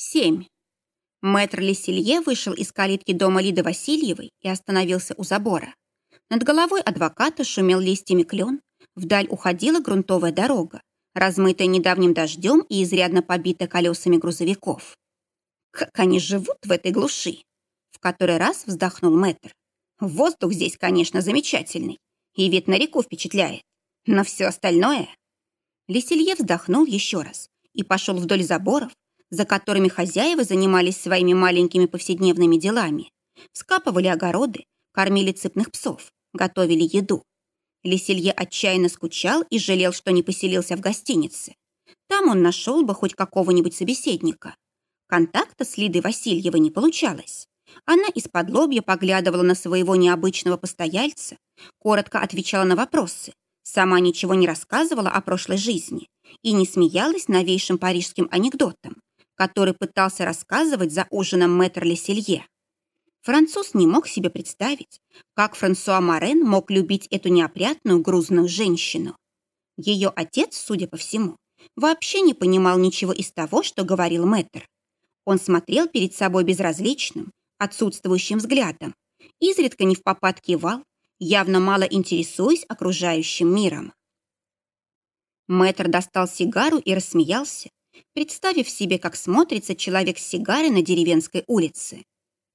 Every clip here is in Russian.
7. Мэтр Леселье вышел из калитки дома Лиды Васильевой и остановился у забора. Над головой адвоката шумел листьями клен, вдаль уходила грунтовая дорога, размытая недавним дождем и изрядно побитая колесами грузовиков. Как они живут в этой глуши? В который раз вздохнул мэтр. Воздух здесь, конечно, замечательный, и вид на реку впечатляет. Но все остальное... Леселье вздохнул еще раз и пошел вдоль заборов, за которыми хозяева занимались своими маленькими повседневными делами. Вскапывали огороды, кормили цепных псов, готовили еду. Леселье отчаянно скучал и жалел, что не поселился в гостинице. Там он нашел бы хоть какого-нибудь собеседника. Контакта с Лидой Васильевой не получалось. Она из-под лобья поглядывала на своего необычного постояльца, коротко отвечала на вопросы, сама ничего не рассказывала о прошлой жизни и не смеялась новейшим парижским анекдотом, который пытался рассказывать за ужином мэтр Леселье. Француз не мог себе представить, как Франсуа Морен мог любить эту неопрятную грузную женщину. Ее отец, судя по всему, вообще не понимал ничего из того, что говорил мэтр. Он смотрел перед собой безразличным, отсутствующим взглядом, изредка не в попад кивал, явно мало интересуясь окружающим миром. Мэтр достал сигару и рассмеялся, представив себе, как смотрится человек с сигарой на деревенской улице.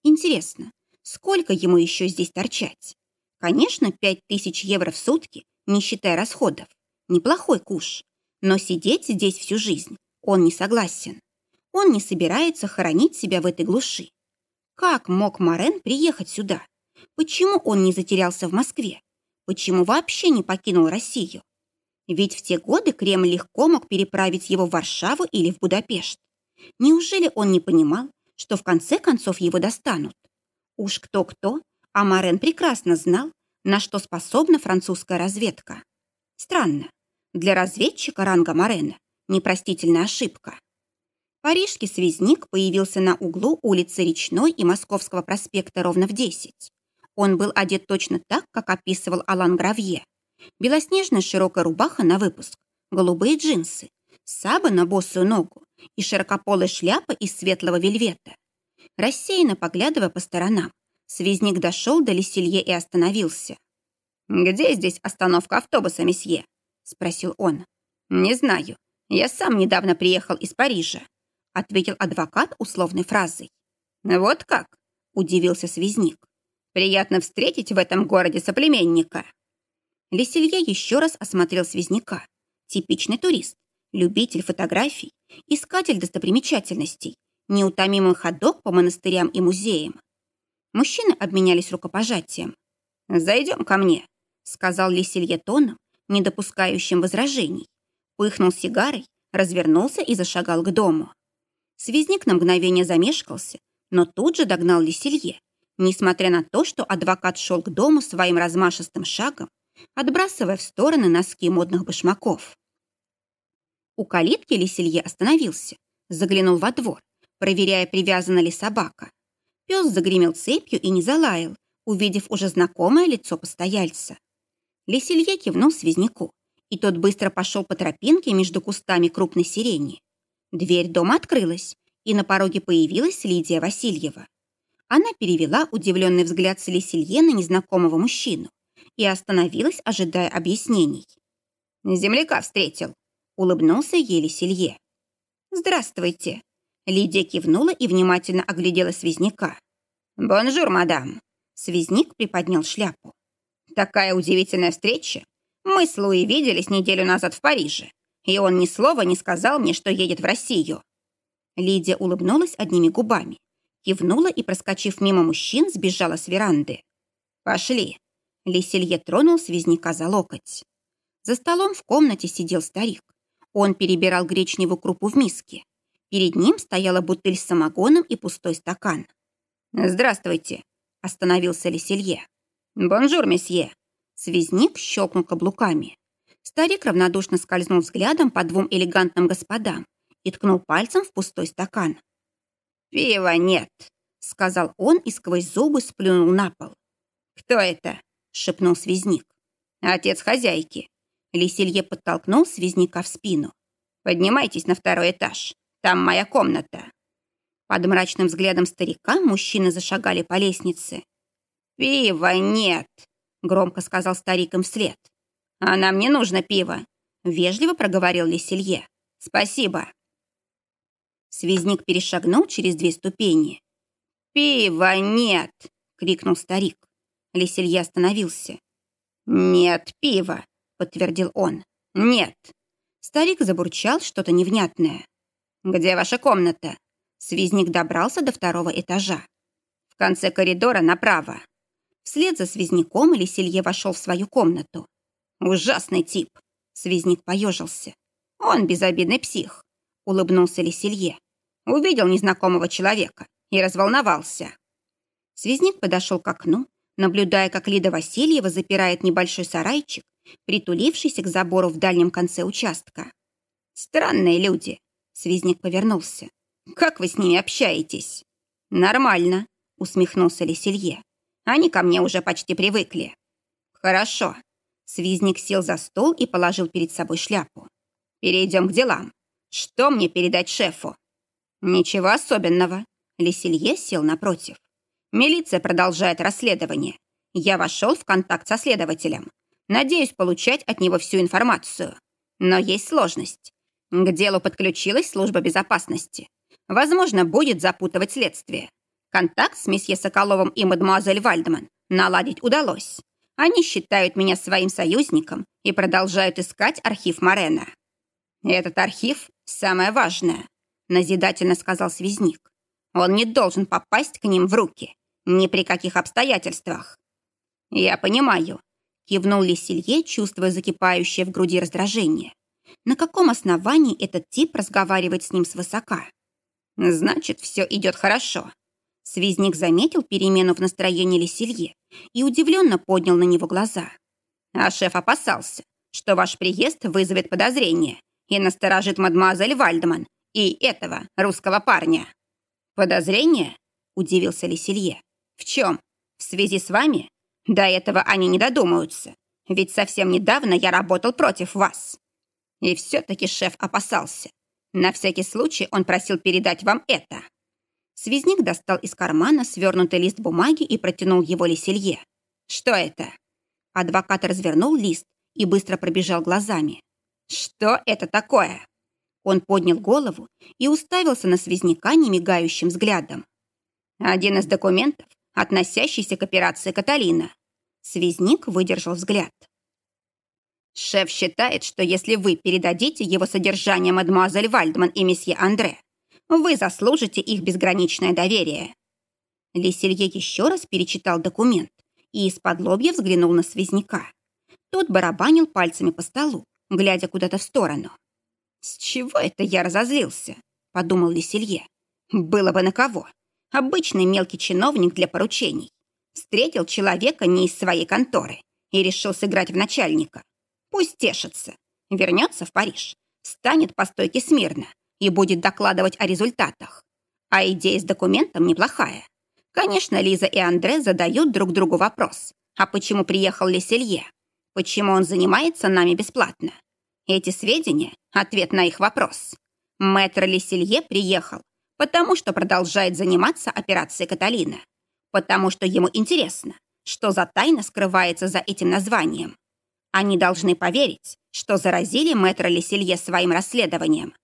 Интересно, сколько ему еще здесь торчать? Конечно, пять тысяч евро в сутки, не считая расходов. Неплохой куш. Но сидеть здесь всю жизнь он не согласен. Он не собирается хоронить себя в этой глуши. Как мог Морен приехать сюда? Почему он не затерялся в Москве? Почему вообще не покинул Россию? Ведь в те годы Кремль легко мог переправить его в Варшаву или в Будапешт. Неужели он не понимал, что в конце концов его достанут? Уж кто-кто, а Морен прекрасно знал, на что способна французская разведка. Странно. Для разведчика ранга Морена непростительная ошибка. Парижский связник появился на углу улицы Речной и Московского проспекта ровно в 10. Он был одет точно так, как описывал Алан Гравье. Белоснежная широкая рубаха на выпуск, голубые джинсы, саба на босую ногу и широкополая шляпа из светлого вельвета. Рассеянно поглядывая по сторонам, связник дошел до Леселье и остановился. «Где здесь остановка автобуса, месье?» — спросил он. «Не знаю. Я сам недавно приехал из Парижа», — ответил адвокат условной фразой. «Вот как?» — удивился связник. «Приятно встретить в этом городе соплеменника». Леселье еще раз осмотрел связняка. Типичный турист, любитель фотографий, искатель достопримечательностей, неутомимый ходок по монастырям и музеям. Мужчины обменялись рукопожатием. «Зайдем ко мне», — сказал Леселье тоном, не допускающим возражений. Пыхнул сигарой, развернулся и зашагал к дому. Связник на мгновение замешкался, но тут же догнал Леселье. Несмотря на то, что адвокат шел к дому своим размашистым шагом, отбрасывая в стороны носки модных башмаков. У калитки Леселье остановился, заглянул во двор, проверяя, привязана ли собака. Пес загремел цепью и не залаял, увидев уже знакомое лицо постояльца. Леселье кивнул связняку, и тот быстро пошел по тропинке между кустами крупной сирени. Дверь дома открылась, и на пороге появилась Лидия Васильева. Она перевела удивленный взгляд с Леселье на незнакомого мужчину и остановилась, ожидая объяснений. «Земляка встретил», — улыбнулся еле. «Здравствуйте». Лидия кивнула и внимательно оглядела связняка. «Bonjour, madame». Связник приподнял шляпу. «Такая удивительная встреча. Мы с Луи виделись неделю назад в Париже, и он ни слова не сказал мне, что едет в Россию». Лидия улыбнулась одними губами, кивнула и, проскочив мимо мужчин, сбежала с веранды. «Пошли», Леселье тронул связняка за локоть. За столом в комнате сидел старик. Он перебирал гречневую крупу в миске. Перед ним стояла бутыль с самогоном и пустой стакан. «Здравствуйте», — остановился Леселье. «Bonjour, monsieur». Связник щелкнул каблуками. Старик равнодушно скользнул взглядом по двум элегантным господам и ткнул пальцем в пустой стакан. «Пива нет», — сказал он и сквозь зубы сплюнул на пол. «Кто это?» Шепнул связник. «Отец хозяйки». Лисилье подтолкнул связняка в спину. «Поднимайтесь на второй этаж. Там моя комната». Под мрачным взглядом старика мужчины зашагали по лестнице. «Пива нет!» — громко сказал старик им вслед. «А нам не нужно пиво!» — вежливо проговорил Леселье. «Спасибо!» Связник перешагнул через две ступени. «Пива нет!» — крикнул старик. Леселье остановился. «Нет пива!» — подтвердил он. «Нет!» Старик забурчал что-то невнятное. «Где ваша комната?» Связник добрался до второго этажа. В конце коридора направо. Вслед за связняком Лисилье вошел в свою комнату. «Ужасный тип!» Связник поежился. «Он безобидный псих», — улыбнулся Лисилье. Увидел незнакомого человека и разволновался. Связник подошел к окну, наблюдая, как Лида Васильева запирает небольшой сарайчик, притулившийся к забору в дальнем конце участка. «Странные люди», — связник повернулся. Как вы с ними общаетесь?» «Нормально», — усмехнулся Леселье. «Они ко мне уже почти привыкли». «Хорошо». Свизник сел за стол и положил перед собой шляпу. «Перейдем к делам. Что мне передать шефу?» «Ничего особенного». Леселье сел напротив. «Милиция продолжает расследование. Я вошел в контакт со следователем. Надеюсь получать от него всю информацию. Но есть сложность. К делу подключилась служба безопасности. Возможно, будет запутывать следствие. Контакт с месье Соколовым и мадемуазель Вальдман наладить удалось. Они считают меня своим союзником и продолжают искать архив Морена. «Этот архив – самое важное», – назидательно сказал связник. «Он не должен попасть к ним в руки. Ни при каких обстоятельствах». «Я понимаю», – кивнул Лисилье, чувствуя закипающее в груди раздражение. «На каком основании этот тип разговаривает с ним свысока?» Значит, все идет хорошо. Связник заметил перемену в настроении Леселье и удивленно поднял на него глаза. А шеф опасался, что ваш приезд вызовет подозрение и насторожит мадемуазель Вальдман и этого русского парня. «Подозрение?» – удивился Леселье. «В чем? В связи с вами? До этого они не додумаются, ведь совсем недавно я работал против вас». И все-таки шеф опасался, на всякий случай он просил передать вам это». Связник достал из кармана свернутый лист бумаги и протянул его Леселье. «Что это?» Адвокат развернул лист и быстро пробежал глазами. «Что это такое?» Он поднял голову и уставился на связняка немигающим взглядом. «Один из документов, относящийся к операции Каталина». Связник выдержал взгляд. Шеф считает, что если вы передадите его содержание мадемуазель Вальдман и месье Андре, вы заслужите их безграничное доверие. Лиселье еще раз перечитал документ и из-под лобья взглянул на связняка. Тот барабанил пальцами по столу, глядя куда-то в сторону. «С чего это я разозлился?» – подумал Лиселье. «Было бы на кого. Обычный мелкий чиновник для поручений. Встретил человека не из своей конторы и решил сыграть в начальника. Пусть тешится. Вернется в Париж, станет по стойке смирно и будет докладывать о результатах. А идея с документом неплохая. Конечно, Лиза и Андре задают друг другу вопрос. А почему приехал Леселье? Почему он занимается нами бесплатно? Эти сведения – ответ на их вопрос. Мэтр Леселье приехал, потому что продолжает заниматься операцией Каталина. Потому что ему интересно, что за тайна скрывается за этим названием. Они должны поверить, что заразили мэтра Леселье своим расследованием.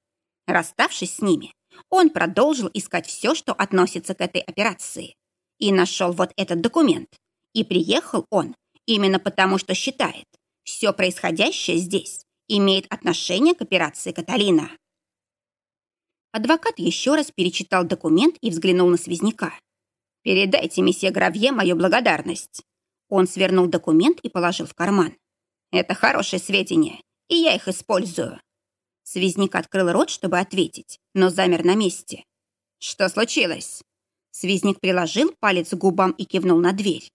Расставшись с ними, он продолжил искать все, что относится к этой операции. И нашел вот этот документ. И приехал он именно потому, что считает, все происходящее здесь имеет отношение к операции Каталина. Адвокат еще раз перечитал документ и взглянул на связняка. «Передайте месье Гравье мою благодарность». Он свернул документ и положил в карман. Это хорошие сведения, и я их использую». Связник открыл рот, чтобы ответить, но замер на месте. «Что случилось?» Связник приложил палец к губам и кивнул на дверь.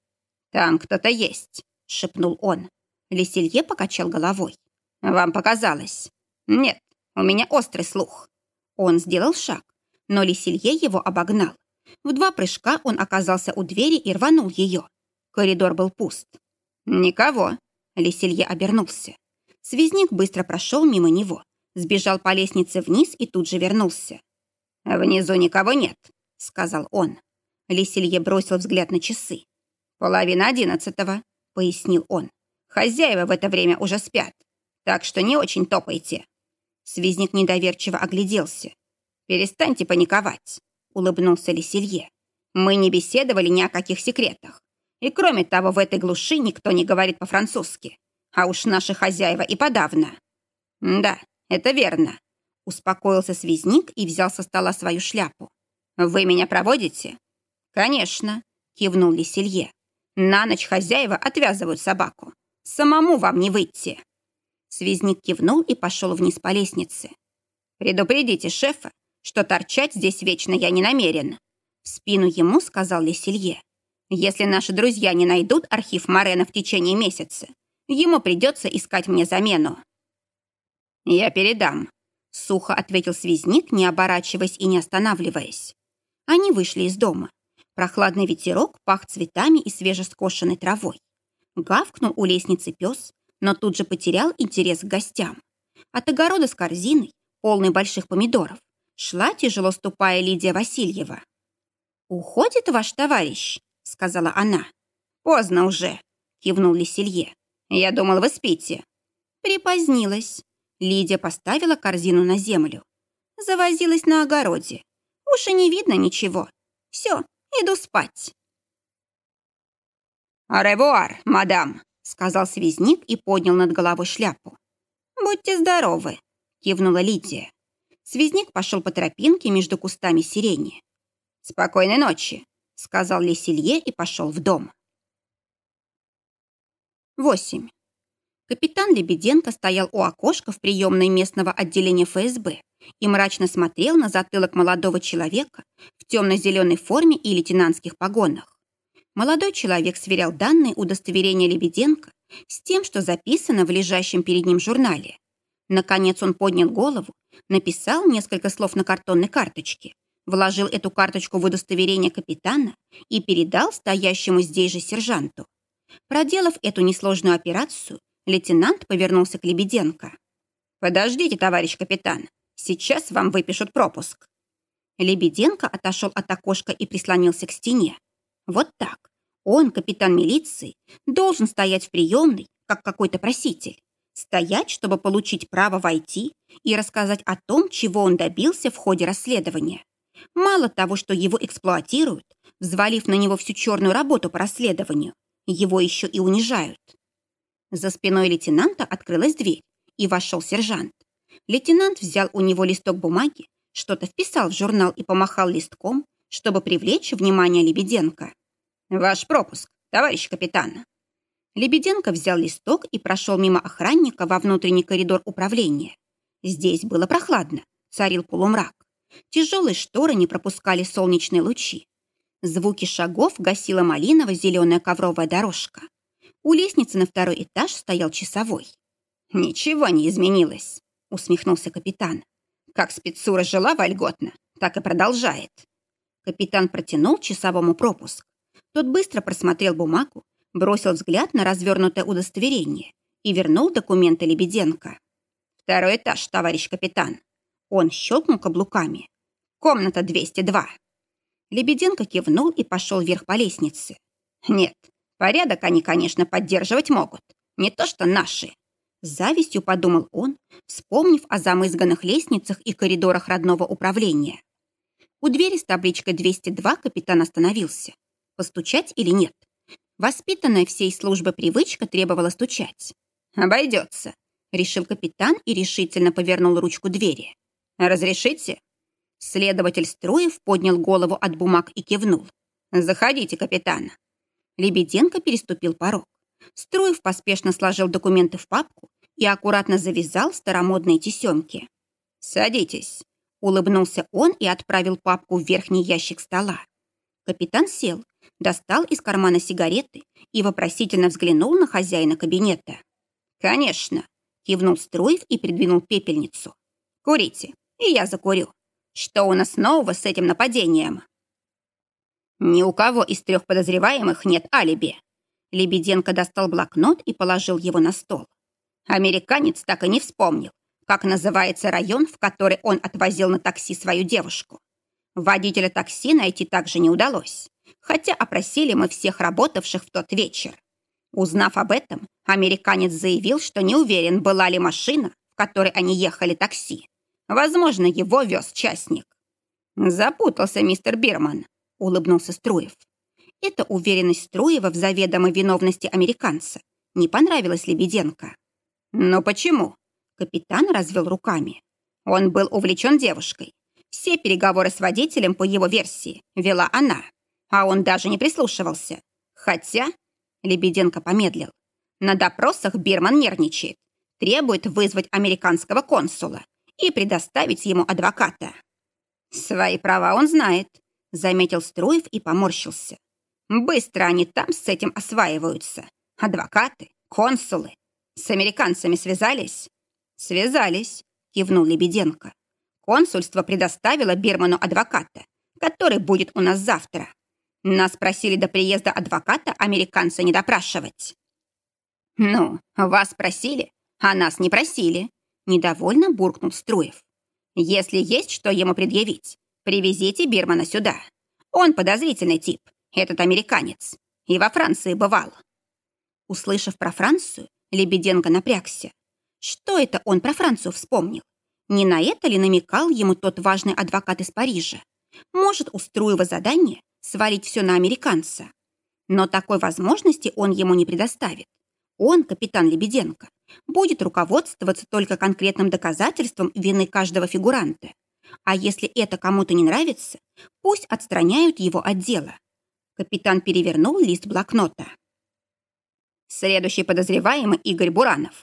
«Там кто-то есть», — шепнул он. Леселье покачал головой. «Вам показалось?» «Нет, у меня острый слух». Он сделал шаг, но Леселье его обогнал. В два прыжка он оказался у двери и рванул ее. Коридор был пуст. «Никого», Леселье обернулся. Связник быстро прошел мимо него, сбежал по лестнице вниз и тут же вернулся. «Внизу никого нет. сказал он. Леселье бросил взгляд на часы. «Половина одиннадцатого», — пояснил он. «Хозяева в это время уже спят, так что не очень топайте». Связник недоверчиво огляделся. «Перестаньте паниковать», — улыбнулся Леселье. «Мы не беседовали ни о каких секретах. И кроме того, в этой глуши никто не говорит по-французски. А уж наши хозяева и подавно». «Да, это верно», — успокоился связник и взял со стола свою шляпу. «Вы меня проводите?» «Конечно», — кивнул Леселье. «На ночь хозяева отвязывают собаку. Самому вам не выйти». Связник кивнул и пошел вниз по лестнице. «Предупредите шефа, что торчать здесь вечно я не намерен». В спину ему сказал Леселье. «Если наши друзья не найдут архив Морена в течение месяца, ему придется искать мне замену». «Я передам», — сухо ответил связник, не оборачиваясь и не останавливаясь. Они вышли из дома. Прохладный ветерок пах цветами и свежескошенной травой. Гавкнул у лестницы пес, но тут же потерял интерес к гостям. От огорода с корзиной, полной больших помидоров, шла, тяжело ступая, Лидия Васильева. «Уходит ваш товарищ», — сказала она. «Поздно уже», — кивнул Леселье. «Я думал, вы спите». Припозднилась. Лидия поставила корзину на землю. Завозилась на огороде. Уж и не видно ничего. Все, Иду спать». «Аревуар, мадам», — сказал связник и поднял над головой шляпу. «Будьте здоровы», — кивнула Лидия. Связник пошел по тропинке между кустами сирени. «Спокойной ночи», — сказал Леселье и пошел в дом. Восемь. Капитан Лебеденко стоял у окошка в приемной местного отделения ФСБ и мрачно смотрел на затылок молодого человека в темно-зеленой форме и лейтенантских погонах. Молодой человек сверял данные удостоверения Лебеденко с тем, что записано в лежащем перед ним журнале. Наконец он поднял голову, написал несколько слов на картонной карточке, вложил эту карточку в удостоверение капитана и передал стоящему здесь же сержанту. Проделав эту несложную операцию, Лейтенант повернулся к Лебеденко. «Подождите, товарищ капитан. Сейчас вам выпишут пропуск». Лебеденко отошел от окошка и прислонился к стене. Вот так. Он, капитан милиции, должен стоять в приемной, как какой-то проситель. Стоять, чтобы получить право войти и рассказать о том, чего он добился в ходе расследования. Мало того, что его эксплуатируют, взвалив на него всю черную работу по расследованию, его еще и унижают. За спиной лейтенанта открылась дверь, и вошел сержант. Лейтенант взял у него листок бумаги, что-то вписал в журнал и помахал листком, чтобы привлечь внимание Лебеденко. «Ваш пропуск, товарищ капитан». Лебеденко взял листок и прошел мимо охранника во внутренний коридор управления. Здесь было прохладно, царил полумрак. Тяжелые шторы не пропускали солнечные лучи. Звуки шагов гасила малиново-зеленая ковровая дорожка. У лестницы на второй этаж стоял часовой. «Ничего не изменилось», — усмехнулся капитан. «Как спецура жила вольготно, так и продолжает». Капитан протянул часовому пропуск. Тот быстро просмотрел бумагу, бросил взгляд на развернутое удостоверение и вернул документы Лебеденко. «Второй этаж, товарищ капитан». Он щелкнул каблуками. «Комната 202». Лебеденко кивнул и пошел вверх по лестнице. «Нет, Порядок они, конечно, поддерживать могут. Не то что наши. С завистью подумал он, вспомнив о замызганных лестницах и коридорах родного управления. У двери с табличкой 202 капитан остановился. Постучать или нет? Воспитанная всей службы привычка требовала стучать. «Обойдется», — решил капитан и решительно повернул ручку двери. «Разрешите?» Следователь Строев поднял голову от бумаг и кивнул. «Заходите, капитан». Лебеденко переступил порог. Струев поспешно сложил документы в папку и аккуратно завязал старомодные тесемки. «Садитесь», — улыбнулся он и отправил папку в верхний ящик стола. Капитан сел, достал из кармана сигареты и вопросительно взглянул на хозяина кабинета. «Конечно», — кивнул Струев и придвинул пепельницу. «Курите, и я закурю. Что у нас нового с этим нападением?» Ни у кого из трех подозреваемых нет алиби. Лебеденко достал блокнот и положил его на стол. Американец так и не вспомнил, как называется район, в который он отвозил на такси свою девушку. Водителя такси найти также не удалось, хотя опросили мы всех работавших в тот вечер. Узнав об этом, американец заявил, что не уверен, была ли машина, в которой они ехали такси. Возможно, его вез частник. «Запутался мистер Бирман», — улыбнулся Струев. Эта уверенность Струева в заведомой виновности американца не понравилась Лебеденко. «Но почему?» — капитан развел руками. Он был увлечен девушкой. Все переговоры с водителем, по его версии, вела она, а он даже не прислушивался. Хотя, Лебеденко помедлил, на допросах Бирман нервничает, требует вызвать американского консула и предоставить ему адвоката. Свои права он знает, заметил Струев и поморщился. Быстро они там с этим осваиваются. Адвокаты, консулы. С американцами связались? Связались, кивнул Лебеденко. Консульство предоставило Бирману адвоката, который будет у нас завтра. Нас просили до приезда адвоката американца не допрашивать. Ну, вас просили, а нас не просили. Недовольно буркнул Струев. Если есть что ему предъявить, привезите Бирмана сюда. Он подозрительный тип, этот американец. И во Франции бывал. Услышав про Францию, Лебеденко напрягся. Что это он про Францию вспомнил? Не на это ли намекал ему тот важный адвокат из Парижа? Может, у Струева задание свалить все на американца? Но такой возможности он ему не предоставит. Он, капитан Лебеденко, будет руководствоваться только конкретным доказательством вины каждого фигуранта. А если это кому-то не нравится, пусть отстраняют его от дела. Капитан перевернул лист блокнота. Следующий подозреваемый Игорь Буранов.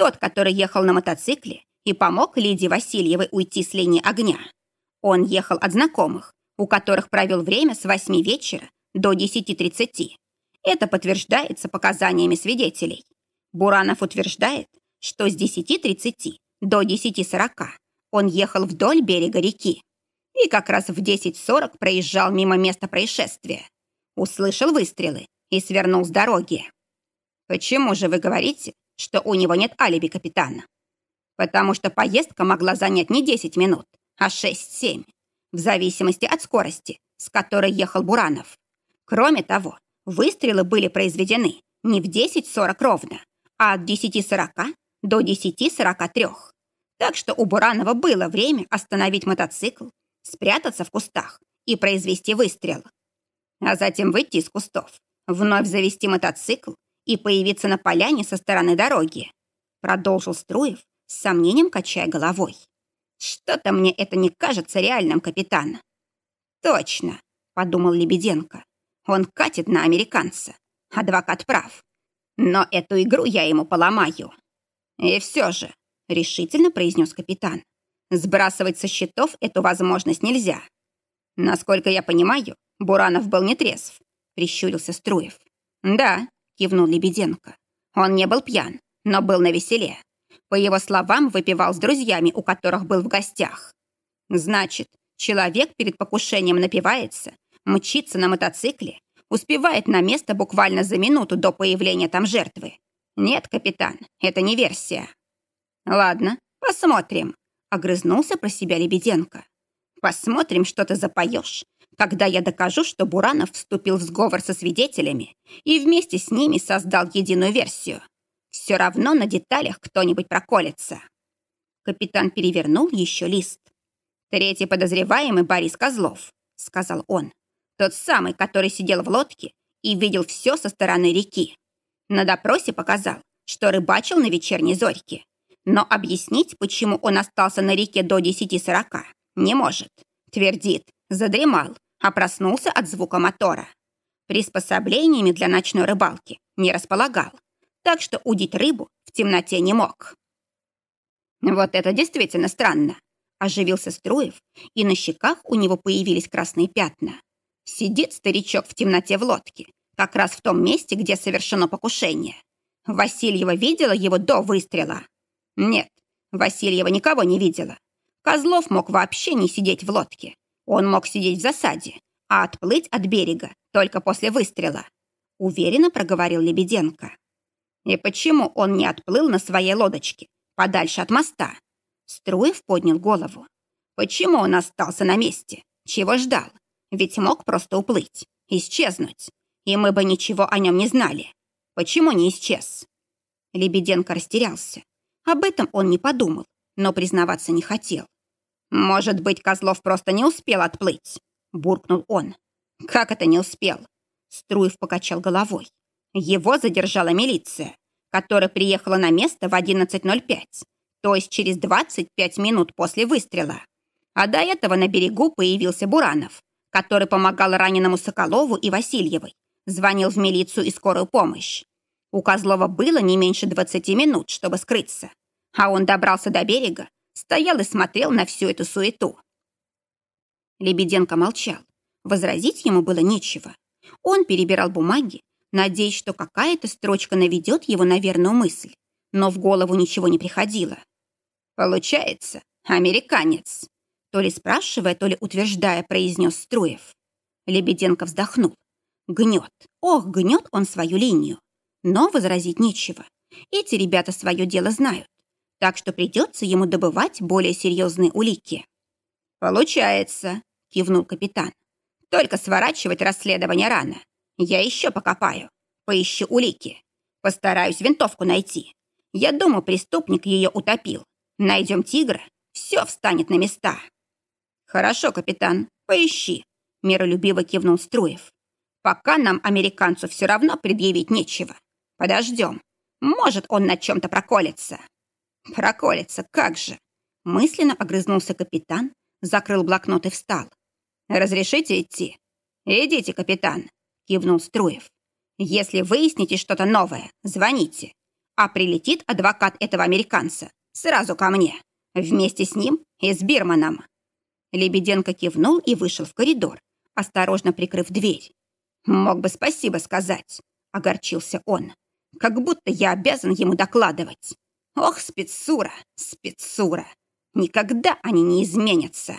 Тот, который ехал на мотоцикле и помог Лидии Васильевой уйти с линии огня. Он ехал от знакомых, у которых провел время с 8 вечера до 10.30. Это подтверждается показаниями свидетелей. Буранов утверждает, что с 10.30 до 10.40 он ехал вдоль берега реки и как раз в 10.40 проезжал мимо места происшествия. Услышал выстрелы и свернул с дороги. Почему же вы говорите, что у него нет алиби капитана? Потому что поездка могла занять не 10 минут, а 6-7, в зависимости от скорости, с которой ехал Буранов. Кроме того, выстрелы были произведены не в 10.40 ровно, а от 10.40 до 10.43. Так что у Буранова было время остановить мотоцикл, спрятаться в кустах и произвести выстрел. А затем выйти из кустов, вновь завести мотоцикл и появиться на поляне со стороны дороги. Продолжил Струев, с сомнением качая головой. Что-то мне это не кажется реальным, капитан. Точно, подумал Лебеденко. Он катит на американца. Адвокат прав. Но эту игру я ему поломаю. И все же, решительно произнес капитан, сбрасывать со счетов эту возможность нельзя. Насколько я понимаю, Буранов был не трезв, прищурился Струев. Да, кивнул Лебеденко. Он не был пьян, но был на веселе. По его словам, выпивал с друзьями, у которых был в гостях. Значит, человек перед покушением напивается, мчится на мотоцикле Успевает на место буквально за минуту до появления там жертвы. Нет, капитан, это не версия. Ладно, посмотрим, огрызнулся про себя Лебеденко. Посмотрим, что ты запоешь, когда я докажу, что Буранов вступил в сговор со свидетелями и вместе с ними создал единую версию. Все равно на деталях кто-нибудь проколется. Капитан перевернул еще лист. «Третий подозреваемый Борис Козлов», — сказал он. Тот самый, который сидел в лодке и видел все со стороны реки. На допросе показал, что рыбачил на вечерней зорьке. Но объяснить, почему он остался на реке до 10.40, не может. Твердит, задремал, а проснулся от звука мотора. Приспособлениями для ночной рыбалки не располагал, так что удить рыбу в темноте не мог. Вот это действительно странно. Оживился Струев, и на щеках у него появились красные пятна. Сидит старичок в темноте в лодке, как раз в том месте, где совершено покушение. Васильева видела его до выстрела? Нет, Васильева никого не видела. Козлов мог вообще не сидеть в лодке. Он мог сидеть в засаде, а отплыть от берега только после выстрела. Уверенно проговорил Лебеденко. И почему он не отплыл на своей лодочке, подальше от моста? Струев поднял голову. Почему он остался на месте? Чего ждал? Ведь мог просто уплыть, исчезнуть, и мы бы ничего о нем не знали. Почему не исчез?» Лебеденко растерялся. Об этом он не подумал, но признаваться не хотел. «Может быть, Козлов просто не успел отплыть?» – буркнул он. «Как это не успел?» Струев покачал головой. «Его задержала милиция, которая приехала на место в 11.05, то есть через 25 минут после выстрела. А до этого на берегу появился Буранов, который помогал раненому Соколову и Васильевой, звонил в милицию и скорую помощь. У Козлова было не меньше 20 минут, чтобы скрыться, а он добрался до берега, стоял и смотрел на всю эту суету. Лебеденко молчал. Возразить ему было нечего. Он перебирал бумаги, надеясь, что какая-то строчка наведет его на верную мысль, но в голову ничего не приходило. «Получается, американец», то ли спрашивая, то ли утверждая, произнес Струев. Лебеденко вздохнул. Гнет, ох, гнет он свою линию. Но возразить нечего. Эти ребята свое дело знают. Так что придется ему добывать более серьезные улики. «Получается», — кивнул капитан. «Только сворачивать расследование рано. Я еще покопаю. Поищу улики. Постараюсь винтовку найти. Я думаю, преступник ее утопил. Найдем тигра, все встанет на места». «Хорошо, капитан, поищи», — миролюбиво кивнул Струев. «Пока нам, американцу, все равно предъявить нечего. Подождем. Может, он на чем-то проколется». «Проколется, как же!» Мысленно огрызнулся капитан, закрыл блокнот и встал. «Разрешите идти?» «Идите, капитан», — кивнул Струев. «Если выясните что-то новое, звоните. А прилетит адвокат этого американца сразу ко мне, вместе с ним и с Бирманом». Лебеденко кивнул и вышел в коридор, осторожно прикрыв дверь. «Мог бы спасибо сказать», — огорчился он. «Как будто я обязан ему докладывать. Ох, спецура, спецура! Никогда они не изменятся!»